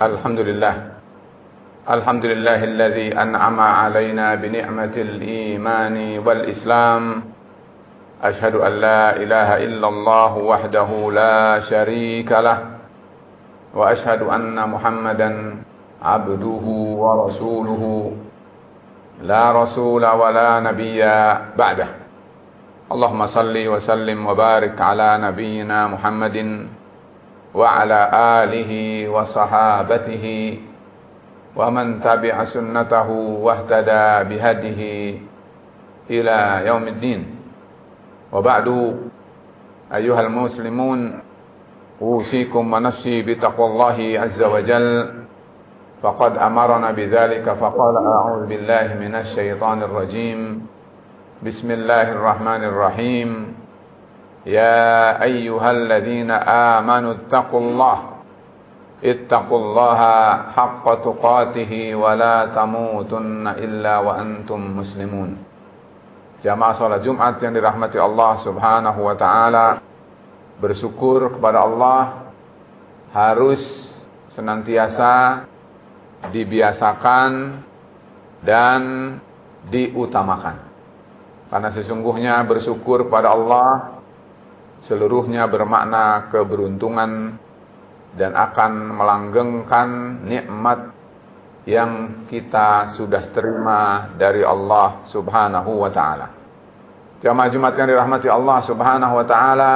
الحمد لله الحمد لله الذي أنعم علينا بنعمة الإيمان والإسلام. أشهد أن لا إله إلا الله وحده لا شريك له. وأشهد أن محمدا عبده ورسوله. لا رسول ولا نبي بعده. اللهم صل وسلم وبارك على نبينا محمد وعلى آله وصحابته ومن تبع سنته واهتدى بهديه إلى يوم الدين. وبعد أيها المسلمون أوصيكم ونفسي بتقوى الله عز وجل. فقد أمرنا بذلك فقال أعوذ بالله من الشيطان الرجيم. بسم الله الرحمن الرحيم. يا أيها الذين آمنوا اتقوا الله اتقوا الله حق تقاته ولا تموتن إلا وأنتم مسلمون Jamaah salat Jumat yang dirahmati Allah Subhanahu wa taala bersyukur kepada Allah harus senantiasa dibiasakan dan diutamakan. Karena sesungguhnya bersyukur kepada Allah seluruhnya bermakna keberuntungan dan akan melanggengkan nikmat yang kita sudah terima dari Allah Subhanahu wa taala. Jamaah Jumat yang dirahmati Allah Subhanahu wa taala,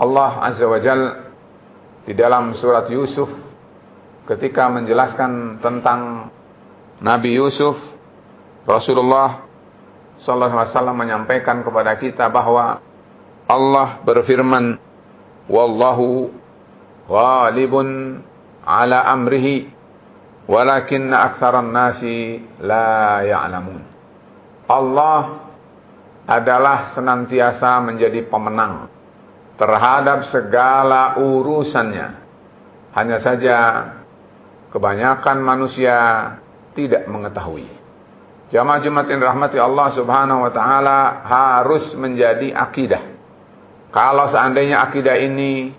Allah Azza wa Jal di dalam surat Yusuf ketika menjelaskan tentang Nabi Yusuf, Rasulullah sallallahu alaihi wasallam menyampaikan kepada kita bahwa Allah berfirman, "Wallahu ghalibun ala amrihi, walakinna aktsaran nasi la ya'lamun." Allah adalah senantiasa menjadi pemenang terhadap segala urusannya. Hanya saja kebanyakan manusia tidak mengetahui. Jamaah Jumat yang rahmati Allah Subhanahu wa taala harus menjadi akidah kalau seandainya akidah ini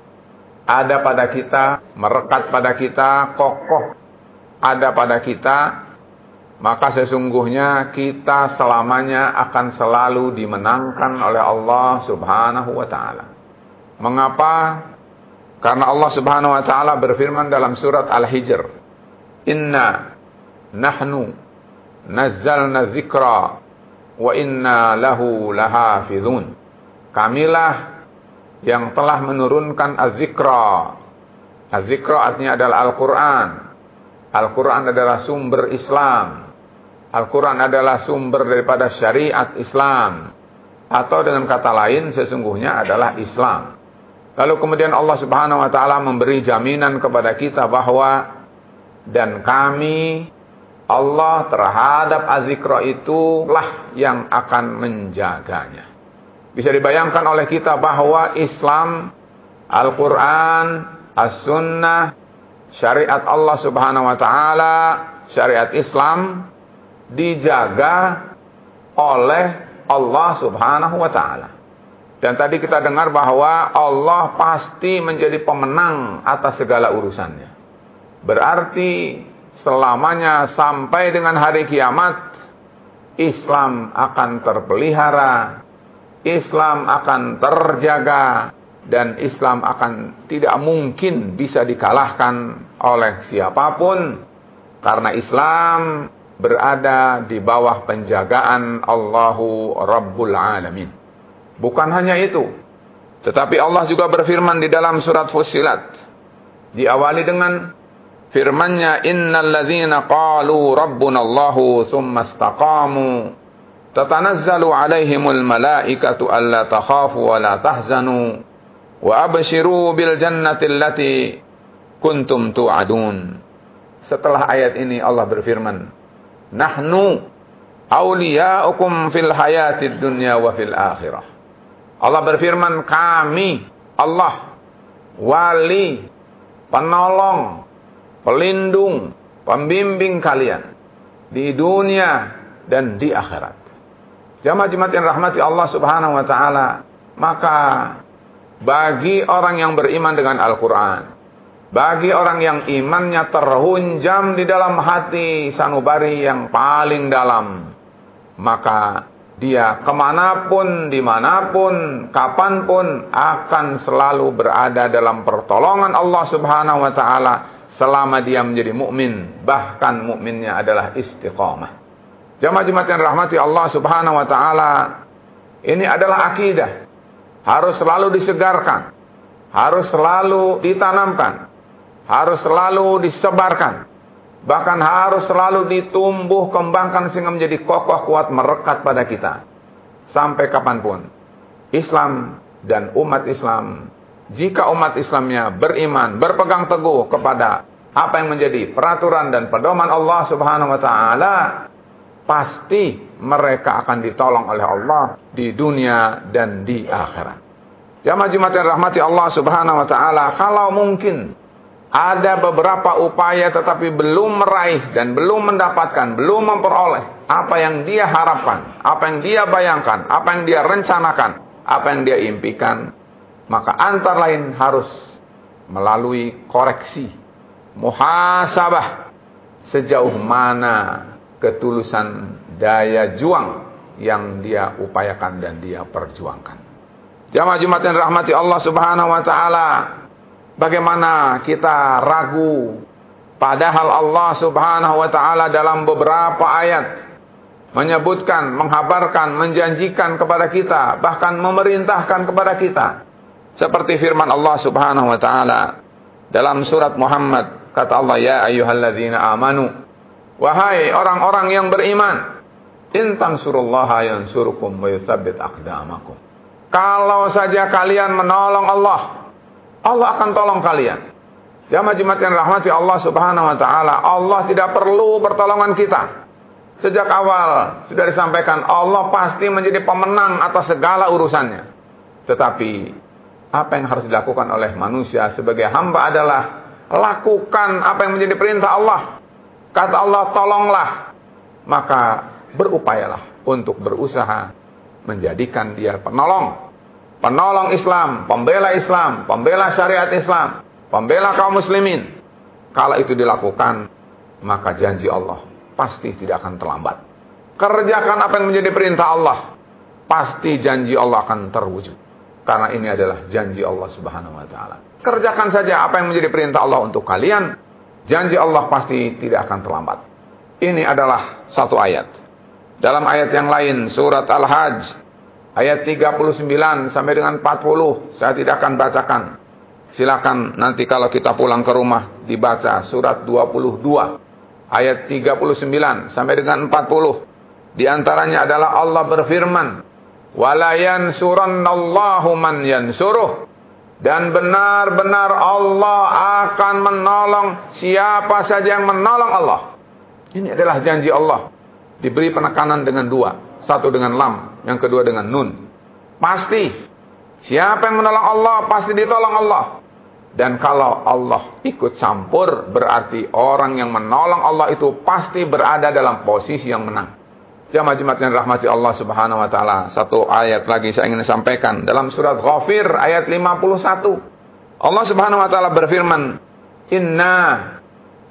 ada pada kita, merekat pada kita, kokoh ada pada kita, maka sesungguhnya kita selamanya akan selalu dimenangkan oleh Allah Subhanahu wa taala. Mengapa? Karena Allah Subhanahu wa taala berfirman dalam surat Al-Hijr, "Inna nahnu nazzalna dzikra wa inna lahu lahafizun." Kamilah yang telah menurunkan az-zikra. Az-zikra artinya adalah Al-Quran. Al-Quran adalah sumber Islam. Al-Quran adalah sumber daripada syariat Islam. Atau dengan kata lain sesungguhnya adalah Islam. Lalu kemudian Allah subhanahu wa ta'ala memberi jaminan kepada kita bahwa dan kami Allah terhadap az-zikra itulah yang akan menjaganya. Bisa dibayangkan oleh kita bahwa Islam, Al-Quran, As-Sunnah, syariat Allah subhanahu wa ta'ala, syariat Islam, dijaga oleh Allah subhanahu wa ta'ala. Dan tadi kita dengar bahwa Allah pasti menjadi pemenang atas segala urusannya. Berarti selamanya sampai dengan hari kiamat, Islam akan terpelihara, Islam akan terjaga dan Islam akan tidak mungkin bisa dikalahkan oleh siapa pun karena Islam berada di bawah penjagaan Allahu Rabbul Alamin. Bukan hanya itu, tetapi Allah juga berfirman di dalam surat Fussilat. Diawali dengan firman-Nya innal ladzina qalu rabbuna Allahu tsumma istaqamu tatanazzalu alaihimul malaikatu alla takhafu wa la tahzanu wa abshiru bil jannati allati kuntum tu'adun. Setelah ayat ini Allah berfirman, "Nahnu awliya'ukum fil hayatid dunya wa fil akhirah." Allah berfirman, "Kami Allah wali, penolong, pelindung, pembimbing kalian di dunia dan di akhirat." Jamaah-jemaat yang rahmati Allah Subhanahu wa taala, maka bagi orang yang beriman dengan Al-Qur'an, Bagi orang yang imannya terhunjam di dalam hati sanubari yang paling dalam. Maka dia ke mana pun, di mana pun, kapan pun akan selalu berada dalam pertolongan Allah subhanahu wa ta'ala. Selama dia menjadi mukmin, bahkan mukminnya adalah istiqamah. Jamaah jemaat yang rahmati Allah subhanahu wa ta'ala. Ini adalah akidah. Harus selalu disegarkan. Harus selalu ditanamkan harus selalu disebarkan. Bahkan harus selalu ditumbuh kembangkan sehingga menjadi kokoh kuat merekat pada kita. Sampai kapan pun. Islam dan umat Islam. Jika umat Islamnya beriman, berpegang teguh kepada apa yang menjadi peraturan dan pedoman Allah subhanahu wa ta'ala. Pasti mereka akan ditolong oleh Allah di dunia dan di akhirat. Jamaah Jumat yang rahmati Allah subhanahu wa ta'ala. Kalau mungkin ada beberapa upaya tetapi belum meraih dan belum mendapatkan, belum memperoleh apa yang dia harapkan, apa yang dia bayangkan, apa yang dia rencanakan, apa yang dia impikan, maka antara lain harus melalui koreksi, muhasabah sejauh mana ketulusan daya juang yang dia upayakan dan dia perjuangkan. Jamaah Jumat yang rahmati Allah Subhanahu wa taala, Bagaimana kita ragu padahal Allah Subhanahu wa taala dalam beberapa ayat menyebutkan, menghabarkan, menjanjikan kepada kita, bahkan memerintahkan kepada kita. Seperti firman Allah Subhanahu wa taala dalam surat Muhammad, kata Allah, "Ya ayyuhalladzina amanu" Wahai orang-orang yang beriman, in tansurullaha yansurukum wa yutsabbit aqdamakum. Kalau saja kalian menolong Allah, Allah akan tolong kalian. Jamaah Jumat yang rahmati Allah Subhanahu wa taala, Allah tidak perlu pertolongan kita. Sejak awal sudah disampaikan Allah pasti menjadi pemenang atas segala urusannya. Tetapi apa yang harus dilakukan oleh manusia sebagai hamba adalah lakukan apa yang menjadi perintah Allah. Kata Allah, tolonglah. Maka berupayalah untuk berusaha menjadikan dia penolong penolong Islam, pembela Islam, pembela syariat Islam, pembela kaum muslimin. Kalau itu dilakukan, maka janji Allah pasti tidak akan terlambat. Kerjakan apa yang menjadi perintah Allah, pasti janji Allah akan terwujud. Karena ini adalah janji Allah Subhanahu wa taala. Kerjakan saja apa yang menjadi perintah Allah untuk kalian, janji Allah pasti tidak akan terlambat. Ini adalah satu ayat. Dalam ayat yang lain, surat Al-Hajj ayat 39 sampai dengan 40 saya tidak akan bacakan. Silakan nanti kalau kita pulang ke rumah dibaca surat 22 ayat 39 sampai dengan 40. Di antaranya adalah Allah berfirman, "Wala yansurannallahu man yansuruh." Dan benar-benar Allah akan menolong siapa saja yang menolong Allah. Ini adalah janji Allah. Diberi penekanan dengan dua. Satu dengan lam, yang kedua dengan nun. Pasti. Siapa yang menolong Allah, pasti ditolong Allah. Dan kalau Allah ikut campur, berarti orang yang menolong Allah itu pasti berada dalam posisi yang menang. Jamaah jemaat yang rahmati Allah subhanahu wa ta'ala. Satu ayat lagi saya ingin sampaikan. Dalam surat Ghafir ayat 51. Allah subhanahu wa ta'ala berfirman. Inna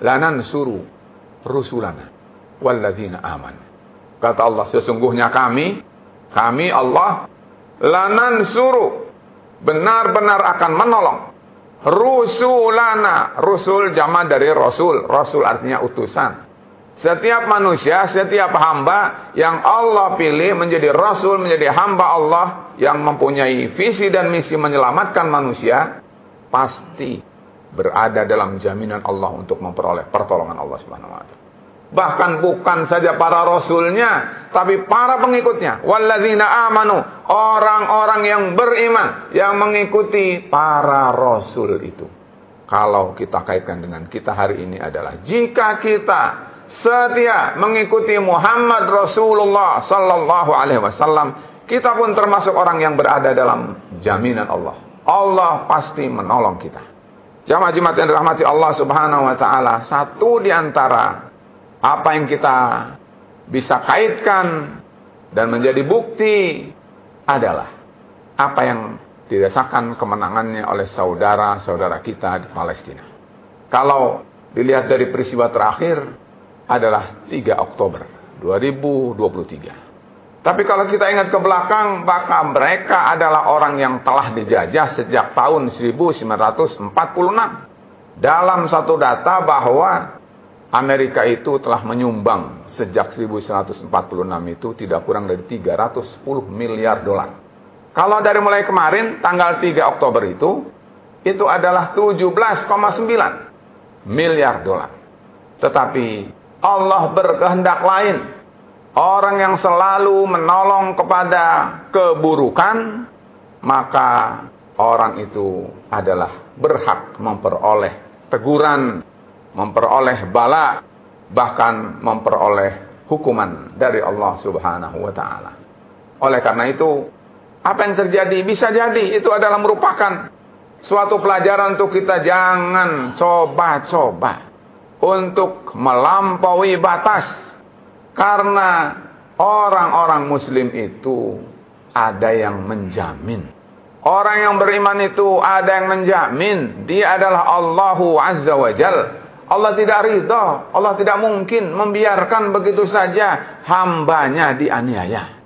lanan suru rusulana walladzina aman. Kata Allah, sesungguhnya kami, kami Allah, lanan suruh, benar-benar akan menolong. Rusulana, rusul jama dari rasul, rasul artinya utusan. Setiap manusia, setiap hamba yang Allah pilih menjadi rasul, menjadi hamba Allah yang mempunyai visi dan misi menyelamatkan manusia, pasti berada dalam jaminan Allah untuk memperoleh pertolongan Allah Subhanahu wa taala. Bahkan bukan saja para rasulnya, tapi para pengikutnya. Walladzina amanu, orang-orang yang beriman, yang mengikuti para rasul itu. Kalau kita kaitkan dengan kita hari ini adalah, jika kita setia mengikuti Muhammad Rasulullah Sallallahu Alaihi Wasallam, kita pun termasuk orang yang berada dalam jaminan Allah. Allah pasti menolong kita. Jamaah jemaat yang dirahmati Allah Subhanahu wa taala, satu di antara apa yang kita bisa kaitkan dan menjadi bukti adalah apa yang dirasakan kemenangannya oleh saudara-saudara kita di Palestina. Kalau dilihat dari peristiwa terakhir adalah 3 Oktober 2023. Tapi kalau kita ingat ke belakang, maka mereka adalah orang yang telah dijajah sejak tahun 1946. Dalam satu data bahwa Amerika itu telah menyumbang sejak 1946 itu tidak kurang dari 310 miliar dolar. Kalau dari mulai kemarin tanggal 3 Oktober itu itu adalah 17,9 miliar dolar. Tetapi Allah berkehendak lain. Orang yang selalu menolong kepada keburukan, maka orang itu adalah berhak memperoleh teguran, memperoleh bala, bahkan memperoleh hukuman dari Allah Subhanahu wa taala. Oleh karena itu, apa yang terjadi bisa jadi itu adalah merupakan suatu pelajaran untuk kita jangan coba-coba untuk melampaui batas. Karena orang-orang muslim itu ada yang menjamin. Orang yang beriman itu ada yang menjamin dia adalah Allahu Azza wa Jal. Allah tidak ridha Allah tidak mungkin membiarkan begitu saja hambanya dianiaya.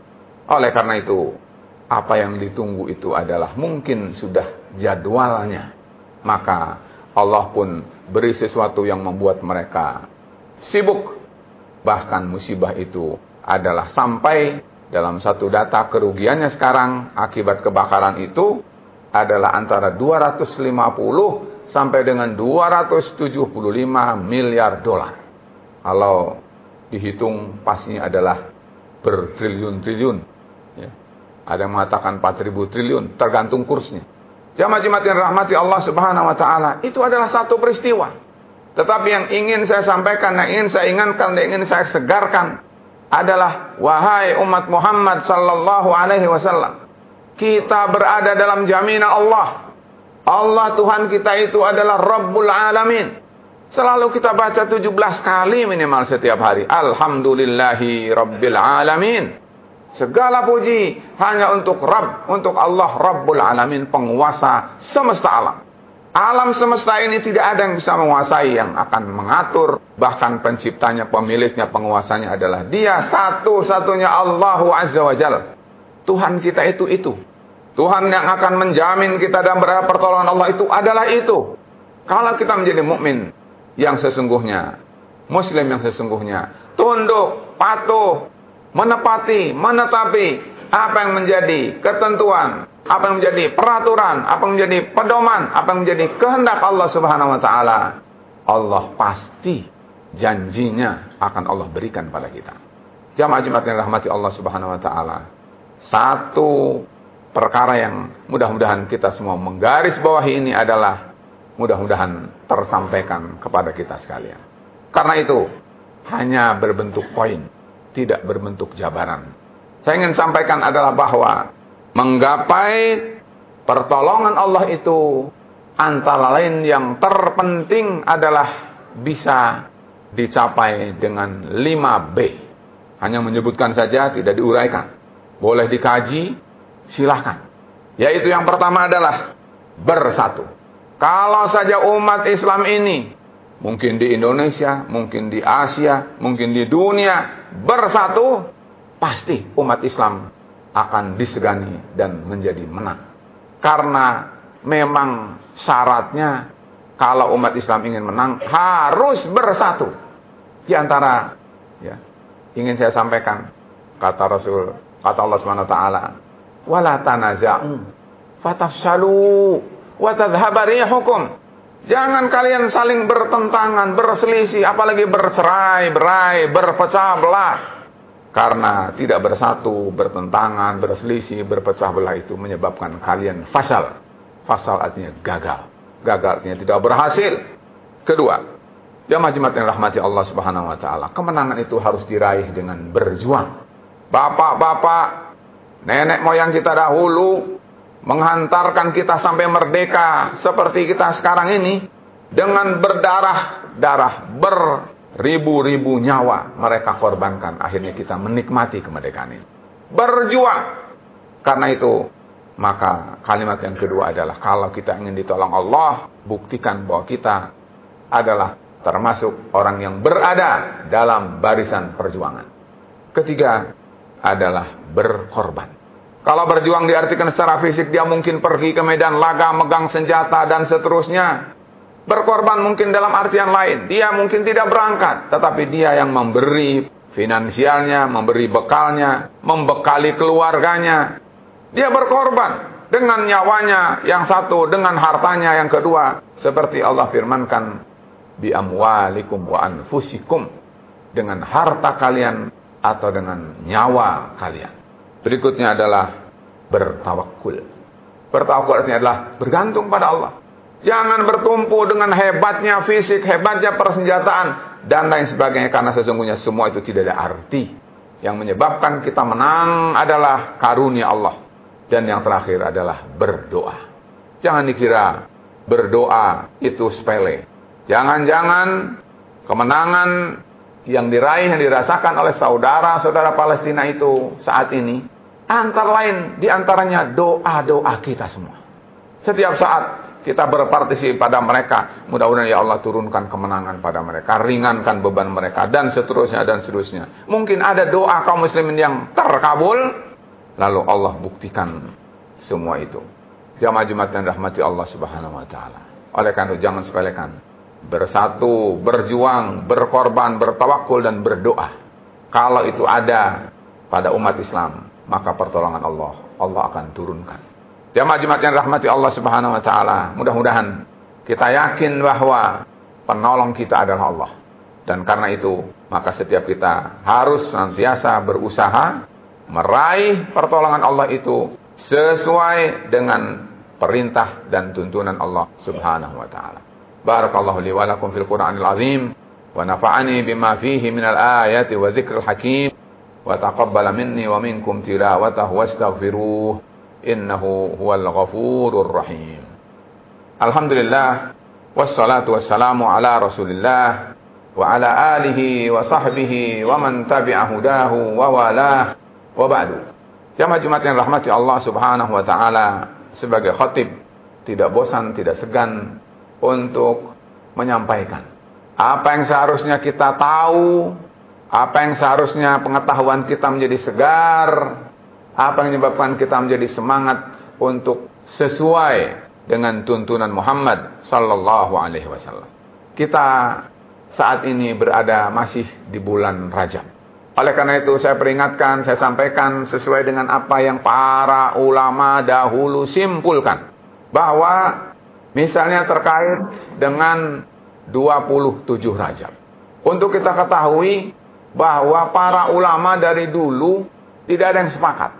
Oleh karena itu apa yang ditunggu itu adalah mungkin sudah jadwalnya. Maka Allah pun beri sesuatu yang membuat mereka sibuk. Bahkan musibah itu adalah sampai dalam satu data kerugiannya sekarang akibat kebakaran itu adalah antara 250 sampai dengan 275 miliar dolar. Kalau dihitung pastinya adalah bertriliun-triliun ada yang mengatakan 4000 triliun, tergantung kursnya. Jamaah-jamaah yang rahmati Allah Subhanahu wa taala, itu adalah satu peristiwa. Tetapi yang ingin saya sampaikan, yang ingin saya ingatkan, yang ingin saya segarkan adalah wahai umat Muhammad sallallahu alaihi wasallam. Kita berada dalam jaminan Allah. Allah Tuhan kita itu adalah Rabbul Alamin. Selalu kita baca 17 kali minimal setiap hari. Alhamdulillahi Rabbil Alamin. Segala puji hanya untuk Rabb, untuk Allah Rabbul Alamin, penguasa semesta alam. Alam semesta ini tidak ada yang bisa menguasai, yang akan mengatur, bahkan penciptanya, pemiliknya, penguasanya adalah Dia satu-satunya Allahu Azza wa Jalla. Tuhan kita itu itu. Tuhan yang akan menjamin kita dan berharap pertolongan Allah itu adalah itu. Kalau kita menjadi mukmin yang sesungguhnya, muslim yang sesungguhnya, tunduk, patuh, menepati, menetapi apa yang menjadi ketentuan, apa yang menjadi peraturan, apa yang menjadi pedoman, apa yang menjadi kehendak Allah Subhanahu wa taala. Allah pasti janjinya akan Allah berikan pada kita. Jamaah Jumat yang rahmati Allah Subhanahu wa taala. Satu perkara yang mudah-mudahan kita semua menggaris bawahi ini adalah mudah-mudahan tersampaikan kepada kita sekalian. Karena itu hanya berbentuk poin tidak berbentuk jabaran. Saya ingin sampaikan adalah bahwa menggapai pertolongan Allah itu antara lain yang terpenting adalah bisa dicapai dengan 5B. Hanya menyebutkan saja tidak diuraikan. Boleh dikaji, silahkan. Yaitu yang pertama adalah bersatu. Kalau saja umat Islam ini mungkin di Indonesia, mungkin di Asia, mungkin di dunia bersatu, pasti umat Islam akan disegani dan menjadi menang. Karena memang syaratnya kalau umat Islam ingin menang harus bersatu. Di antara ya, ingin saya sampaikan kata Rasul, kata Allah Subhanahu wa taala, "Wala tanaza'u fatafsalu wa tadhhabu rihukum." Jangan kalian saling bertentangan, berselisih, apalagi bercerai, berai, berpecah belah. Karena tidak bersatu, bertentangan, berselisih, berpecah belah itu menyebabkan kalian fasal. Fasal artinya gagal. Gagal artinya tidak berhasil. Kedua, jamaah-jamaah yang rahmati Allah Subhanahu wa taala, kemenangan itu harus diraih dengan berjuang. Bapak-bapak, nenek moyang kita dahulu menghantarkan kita sampai merdeka seperti kita sekarang ini dengan berdarah-darah beribu-ribu nyawa mereka korbankan akhirnya kita menikmati kemerdekaan ini berjuang karena itu maka kalimat yang kedua adalah kalau kita ingin ditolong Allah buktikan bahwa kita adalah termasuk orang yang berada dalam barisan perjuangan. Ketiga adalah berkorban. Kalau berjuang diartikan secara fisik dia mungkin pergi ke medan laga, megang senjata dan seterusnya. Berkorban mungkin dalam artian lain. Dia mungkin tidak berangkat, tetapi dia yang memberi finansialnya, memberi bekalnya, membekali keluarganya. Dia berkorban dengan nyawanya yang satu, dengan hartanya yang kedua. Seperti Allah firmankan, bi amwalikum wa anfusikum. Dengan harta kalian atau dengan nyawa kalian. Berikutnya adalah bertawakul. Bertawakul artinya adalah bergantung pada Allah. Jangan bertumpu dengan hebatnya fisik, hebatnya persenjataan, dan lain sebagainya. Karena sesungguhnya semua itu tidak ada arti. Yang menyebabkan kita menang adalah karunia Allah. Dan yang terakhir adalah berdoa. Jangan dikira berdoa itu sepele. Jangan-jangan kemenangan yang diraih, yang dirasakan oleh saudara-saudara Palestina itu saat ini. Antara lain, di antaranya doa-doa kita semua. Setiap saat kita berpartisipasi pada mereka. Mudah-mudahan ya Allah turunkan kemenangan pada mereka. Ringankan beban mereka. Dan seterusnya dan seterusnya. Mungkin ada doa kaum muslimin yang terkabul. Lalu Allah buktikan semua itu. Jamaah Jumat dan rahmati Allah subhanahu wa ta'ala. Oleh karena itu jangan sepelekan. Bersatu, berjuang, berkorban, bertawakul dan berdoa. Kalau itu ada pada umat Islam. Maka pertolongan Allah. Allah akan turunkan. Jamaah Jumat yang rahmati Allah Subhanahu wa taala. Mudah-mudahan kita yakin bahwa penolong kita adalah Allah. Dan karena itu, maka setiap kita harus senantiasa berusaha meraih pertolongan Allah itu sesuai dengan perintah dan tuntunan Allah Subhanahu wa taala. Barakallahu li wa lakum fil Qur'anil azim wa nafa'ani bima fihi minal ayati wa dzikril hakim wa taqabbala minni wa minkum tilawatahu wastaghfiruh innahu huwal ghafurur rahim. Alhamdulillah wassalatu wassalamu ala Rasulillah wa ala alihi wa sahbihi wa man tabi'a hudahu wa walah wa ba'du. Jamaah Jumat yang rahmati Allah Subhanahu wa taala sebagai khatib tidak bosan, tidak segan untuk menyampaikan apa yang seharusnya kita tahu, apa yang seharusnya pengetahuan kita menjadi segar, apa yang menyebabkan kita menjadi semangat untuk sesuai dengan tuntunan Muhammad sallallahu alaihi wasallam. Kita saat ini berada masih di bulan Rajab. Oleh karena itu saya peringatkan, saya sampaikan sesuai dengan apa yang para ulama dahulu simpulkan. Bahwa misalnya terkait dengan 27 Rajab. Untuk kita ketahui bahwa para ulama dari dulu tidak ada yang sepakat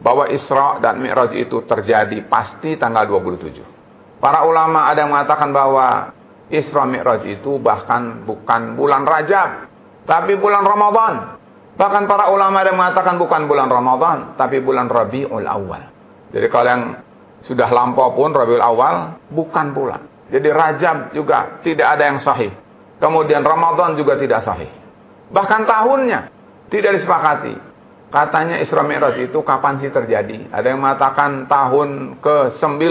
bahwa Isra dan Mi'raj itu terjadi pasti tanggal 27. Para ulama ada yang mengatakan bahwa Isra Mi'raj itu bahkan bukan bulan Rajab, tapi bulan Ramadan. Bahkan para ulama ada yang mengatakan bukan bulan Ramadan, tapi bulan Rabiul Awal. Jadi kalau yang sudah lampau pun Rabiul Awal bukan bulan. Jadi Rajab juga tidak ada yang sahih. Kemudian Ramadan juga tidak sahih. Bahkan tahunnya tidak disepakati. Katanya Isra Mi'raj itu kapan sih terjadi? Ada yang mengatakan tahun ke-9.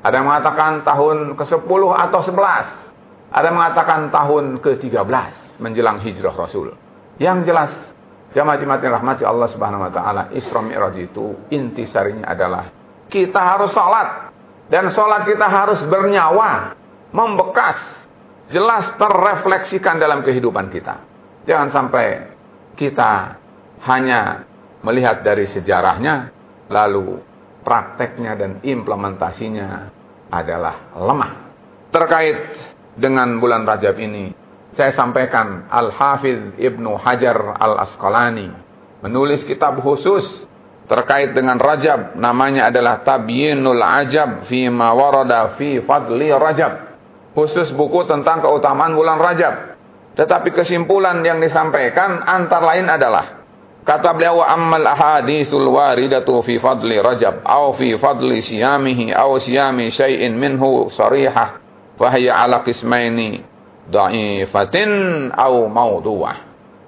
Ada yang mengatakan tahun ke-10 atau 11. Ada yang mengatakan tahun ke-13 menjelang hijrah Rasul. Yang jelas, jamaah-jamaah yang rahmati Allah Subhanahu wa taala, Isra Mi'raj itu intisarinya adalah kita harus salat dan salat kita harus bernyawa, membekas, jelas terrefleksikan dalam kehidupan kita. Jangan sampai kita hanya melihat dari sejarahnya, lalu prakteknya dan implementasinya adalah lemah. Terkait dengan bulan Rajab ini, saya sampaikan Al-Hafidh Ibnu Hajar Al-Asqalani menulis kitab khusus terkait dengan Rajab namanya adalah Tabyinul Ajab fi warada fi fadli Rajab. Khusus buku tentang keutamaan bulan Rajab. Tetapi kesimpulan yang disampaikan antara lain adalah Kata beliau ammal ahaditsul waridatu fi fadli Rajab au fi fadli siyamihi au siyami syai'in minhu sarihah fa hiya ala qismaini dha'ifatin au maudhu'ah.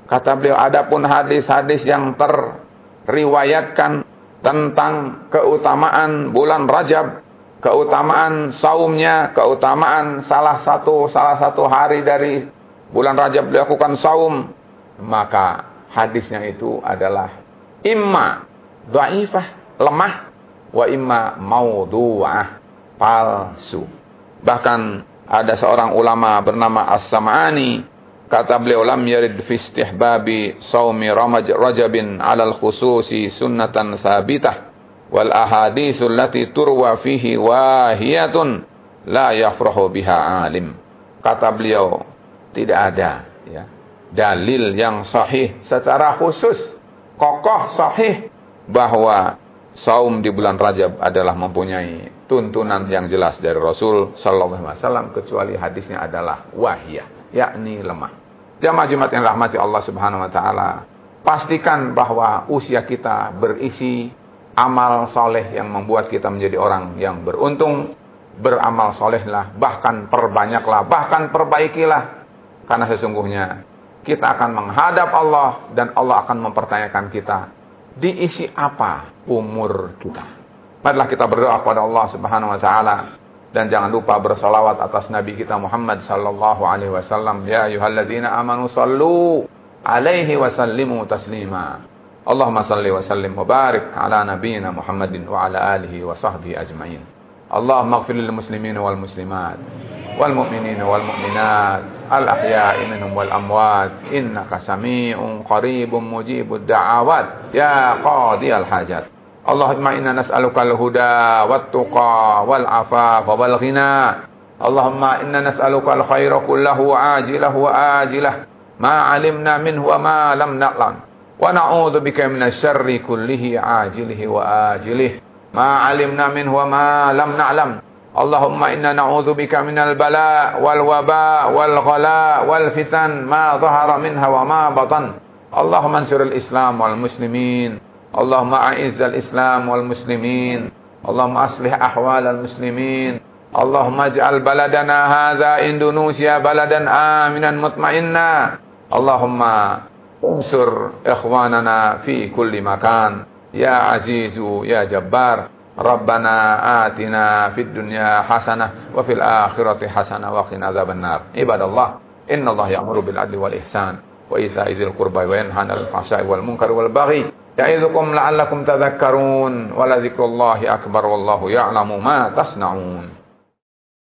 Kata beliau adapun hadis-hadis yang terriwayatkan tentang keutamaan bulan Rajab keutamaan saumnya, keutamaan salah satu salah satu hari dari bulan Rajab dilakukan saum, maka hadisnya itu adalah imma dhaifah, lemah, wa imma maudhu'ah, palsu. Bahkan ada seorang ulama bernama As-Sam'ani kata beliau lam yarid fi istihbabi saumi rajabin 'ala al-khususi sunnatan sabitah wal ahaditsu allati turwa fihi wahiyatun la yafrahu biha alim. Kata beliau tidak ada ya dalil yang sahih secara khusus kokoh sahih bahwa saum di bulan Rajab adalah mempunyai tuntunan yang jelas dari Rasul sallallahu alaihi wasallam kecuali hadisnya adalah wahiyah yakni lemah. Jamaah Jumat yang rahmati Allah Subhanahu wa taala, pastikan bahwa usia kita berisi amal soleh yang membuat kita menjadi orang yang beruntung, beramal solehlah, bahkan perbanyaklah, bahkan perbaikilah. Karena sesungguhnya kita akan menghadap Allah dan Allah akan mempertanyakan kita, diisi apa umur kita. Marilah kita berdoa kepada Allah Subhanahu wa taala dan jangan lupa bersolawat atas Nabi kita Muhammad sallallahu alaihi wasallam. Ya ayyuhalladzina amanu sallu alaihi wasallimu taslima. Allahumma salli wa sallim wa barik ala nabiyyina Muhammadin wa ala alihi wa sahbihi ajmain. Allahumma ighfir lil muslimin wal muslimat wal mu'minin wal mu'minat الأحياء منهم والأموات. إنك سميع قريب مجيب الدعوات. يا قاضي الحاجات. اللهم إنا نسألك الهدى والتقى والعفاف والغنى. اللهم إنا نسألك الخير كله عاجله وآجله. ما علمنا منه وما لم نعلم. ونعوذ بك من الشر كله عاجله وآجله. ما علمنا منه وما لم نعلم. اللهم إنا نعوذ بك من البلاء والوباء والغلاء والفتن ما ظهر منها وما بطن. اللهم انصر الإسلام والمسلمين. اللهم أعز الإسلام والمسلمين. اللهم أصلح أحوال المسلمين. اللهم اجعل بلدنا هذا إندونيسيا بلدا آمنا مطمئنا. اللهم انصر إخواننا في كل مكان. يا عزيز يا جبار. ربنا آتنا في الدنيا حسنة وفي الآخرة حسنة وقنا عذاب النار. عباد الله إن الله يأمر بالعدل والإحسان وإيتاء ذي القربى وينهى عن الفحشاء والمنكر والبغي يعظكم لعلكم تذكرون ولذكر الله أكبر والله يعلم ما تصنعون.